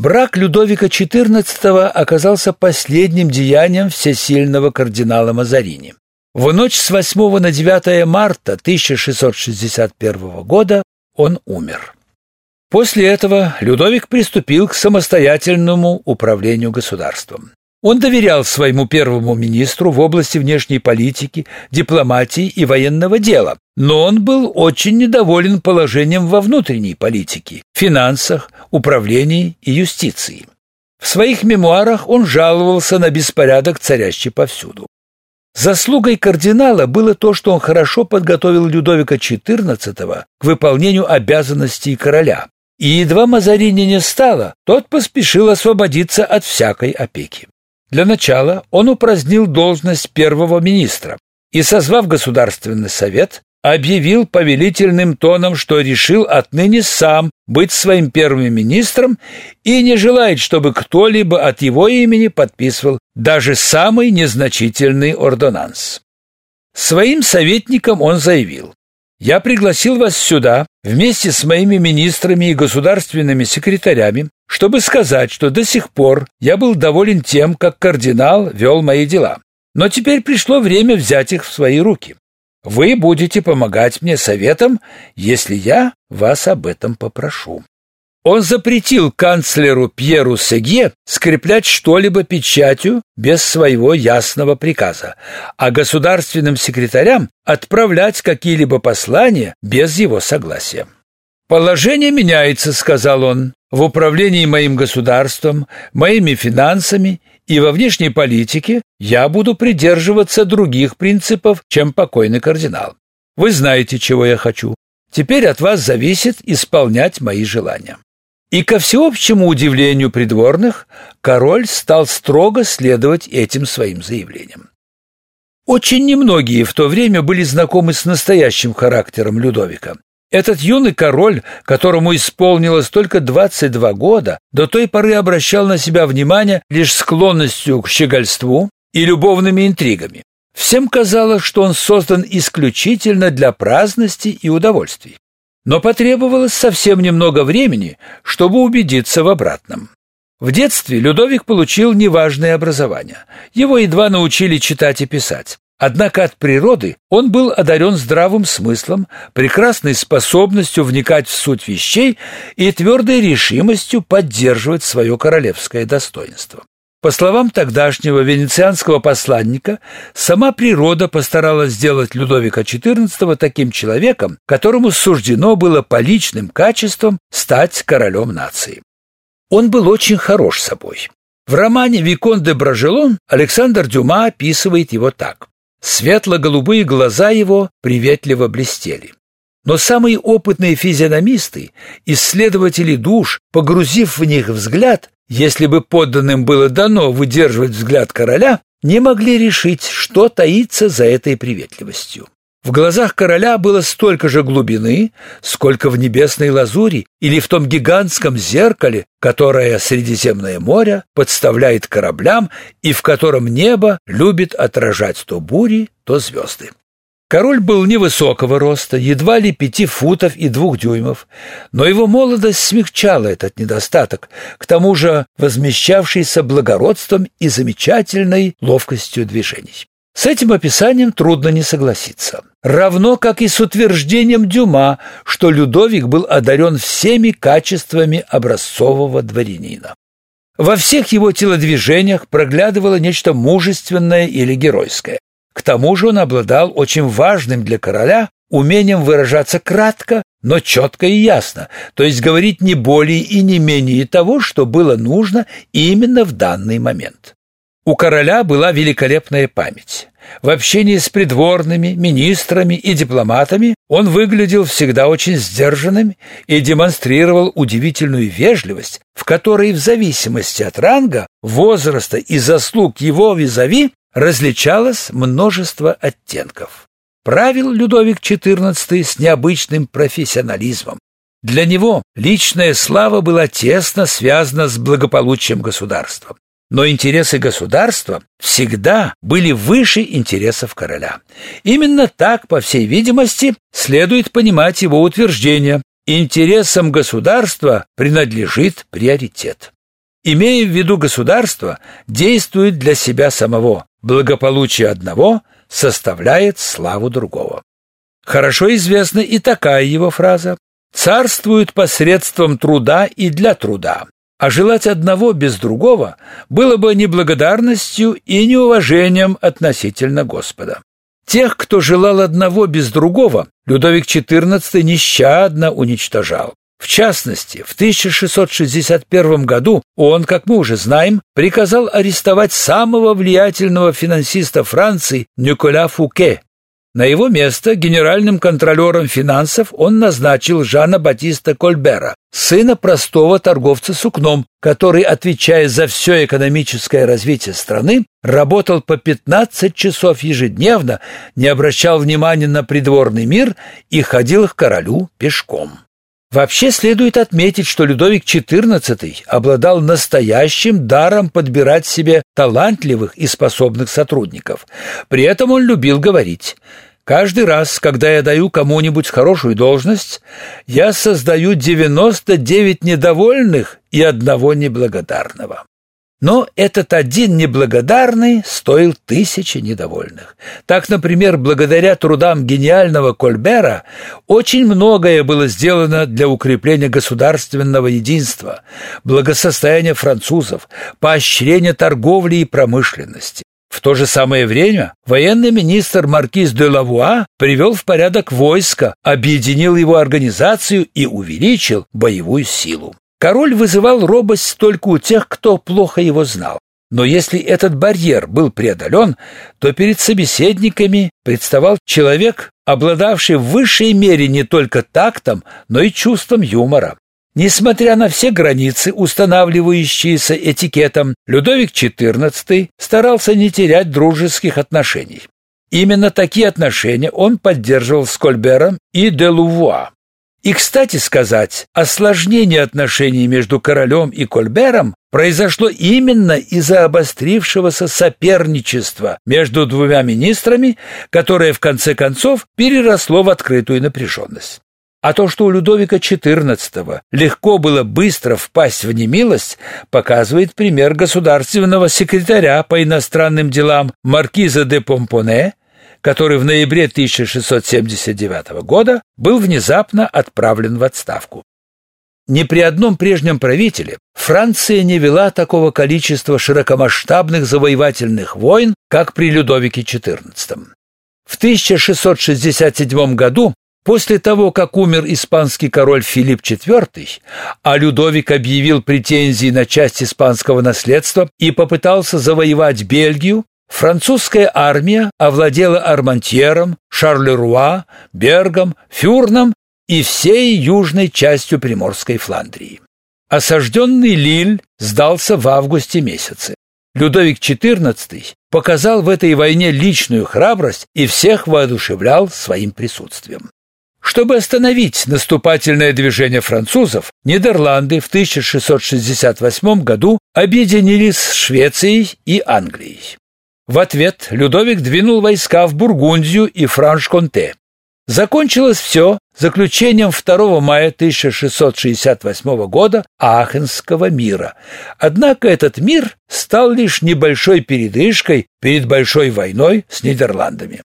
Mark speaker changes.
Speaker 1: Брак Людовика XIV оказался последним деянием всесильного кардинала Мазарини. В ночь с 8 на 9 марта 1661 года он умер. После этого Людовик приступил к самостоятельному управлению государством. Он доверял своему первому министру в области внешней политики, дипломатии и военного дела, но он был очень недоволен положением во внутренней политике, финансах, управлении и юстиции. В своих мемуарах он жаловался на беспорядок, царящий повсюду. Заслугой кардинала было то, что он хорошо подготовил Людовика XIV к выполнению обязанностей короля. И едва Мазарини не стало, тот поспешил освободиться от всякой опеки. Для начала он упразднил должность первого министра и, созвав Государственный совет, объявил повелительным тоном, что решил отныне сам быть своим первым министром и не желает, чтобы кто-либо от его имени подписывал даже самый незначительный ордонанс. Своим советникам он заявил: "Я пригласил вас сюда вместе с моими министрами и государственными секретарями, чтобы сказать, что до сих пор я был доволен тем, как кардинал вел мои дела. Но теперь пришло время взять их в свои руки. Вы будете помогать мне советом, если я вас об этом попрошу. Он запретил канцлеру Пьеру Сеге скреплять что-либо печатью без своего ясного приказа, а государственным секретарям отправлять какие-либо послания без его согласия. Положение меняется, сказал он. В управлении моим государством, моими финансами и во внешней политике я буду придерживаться других принципов, чем покойный кардинал. Вы знаете, чего я хочу. Теперь от вас зависит исполнять мои желания. И ко всеобщему удивлению придворных, король стал строго следовать этим своим заявлениям. Очень немногие в то время были знакомы с настоящим характером Людовика. Этот юный король, которому исполнилось только 22 года, до той поры обращал на себя внимание лишь склонностью к щегольству и любовными интригами. Всем казалось, что он создан исключительно для праздности и удовольствий. Но потребовалось совсем немного времени, чтобы убедиться в обратном. В детстве Людовик получил неважное образование. Его едва научили читать и писать. Однако от природы он был одарен здравым смыслом, прекрасной способностью вникать в суть вещей и твердой решимостью поддерживать свое королевское достоинство. По словам тогдашнего венецианского посланника, сама природа постаралась сделать Людовика XIV таким человеком, которому суждено было по личным качествам стать королем нации. Он был очень хорош собой. В романе «Викон де Бражелон» Александр Дюма описывает его так. Светло-голубые глаза его приветливо блестели. Но самые опытные физиономисты, исследователи душ, погрузив в них взгляд, если бы подданным было дано выдерживать взгляд короля, не могли решить, что таится за этой приветливостью. В глазах короля было столько же глубины, сколько в небесной лазури или в том гигантском зеркале, которое Средиземное море подставляет кораблям и в котором небо любит отражать то бури, то звезды. Король был невысокого роста, едва ли пяти футов и двух дюймов, но его молодость смягчала этот недостаток, к тому же возмещавшийся благородством и замечательной ловкостью движений. С этим описанием трудно не согласиться. Равно как и с утверждением Дюма, что Людовик был одарен всеми качествами образцового дворянина. Во всех его телодвижениях проглядывало нечто мужественное или геройское. К тому же он обладал очень важным для короля умением выражаться кратко, но четко и ясно, то есть говорить не более и не менее того, что было нужно именно в данный момент. У короля была великолепная память. В общении с придворными, министрами и дипломатами он выглядел всегда очень сдержанным и демонстрировал удивительную вежливость, в которой в зависимости от ранга, возраста и заслуг его визави различалось множество оттенков. Правил Людовик XIV с необычным профессионализмом. Для него личная слава была тесно связана с благополучием государства. Но интересы государства всегда были выше интересов короля. Именно так, по всей видимости, следует понимать его утверждение. Интересам государства принадлежит приоритет. имея в виду государство, действует для себя самого. Благополучие одного составляет славу другого. Хорошо известна и такая его фраза: царствует посредством труда и для труда. А желать одного без другого было бы неблагодарностью и неуважением относительно Господа. Тех, кто желал одного без другого, Людовик XIV нещадно уничтожал. В частности, в 1661 году он, как мы уже знаем, приказал арестовать самого влиятельного финансиста Франции Николя Фуке, на его место генеральным контролером финансов он назначил Жана Батиста Кольбера, сына простого торговца сукном, который, отвечая за все экономическое развитие страны, работал по 15 часов ежедневно, не обращал внимания на придворный мир и ходил к королю пешком. Вообще следует отметить, что Людовик XIV обладал настоящим даром подбирать себе талантливых и способных сотрудников. При этом он любил говорить Каждый раз, когда я даю кому-нибудь хорошую должность, я создаю 99 недовольных и одного неблагодарного. Но этот один неблагодарный стоил тысячи недовольных. Так, например, благодаря трудам гениального Кольбера очень многое было сделано для укрепления государственного единства, благосостояния французов, поощрения торговли и промышленности. В то же самое время военный министр маркиз де Лавуа привел в порядок войско, объединил его организацию и увеличил боевую силу. Король вызывал робость только у тех, кто плохо его знал. Но если этот барьер был преодолен, то перед собеседниками представал человек, обладавший в высшей мере не только тактом, но и чувством юмора. Несмотря на все границы, устанавливающиеся этикетом, Людовик XIV старался не терять дружеских отношений. Именно такие отношения он поддерживал с Кольбером и де Лувуа. И, кстати сказать, осложнение отношений между королем и Кольбером произошло именно из-за обострившегося соперничества между двумя министрами, которое в конце концов переросло в открытую напряженность. А то, что у Людовика XIV легко было быстро впасть в немилость, показывает пример государственного секретаря по иностранным делам маркиза де Помпоне, который в ноябре 1679 года был внезапно отправлен в отставку. Ни при одном прежнем правителе Франция не вела такого количества широкомасштабных завоевательных войн, как при Людовике XIV. В 1667 году После того, как умер испанский король Филипп IV, а Людовик объявил претензии на часть испанского наследства и попытался завоевать Бельгию, французская армия овладела Армантьером, Шарлеруа, Бергом, Фюрном и всей южной частью Приморской Фландрии. Осажденный Лиль сдался в августе месяце. Людовик XIV показал в этой войне личную храбрость и всех воодушевлял своим присутствием. Чтобы остановить наступательное движение французов, Нидерланды в 1668 году объединились с Швецией и Англией. В ответ Людовик двинул войска в Бургундию и Франш-Конте. Закончилось все заключением 2 мая 1668 года Аахенского мира. Однако этот мир стал лишь небольшой передышкой перед большой войной с Нидерландами.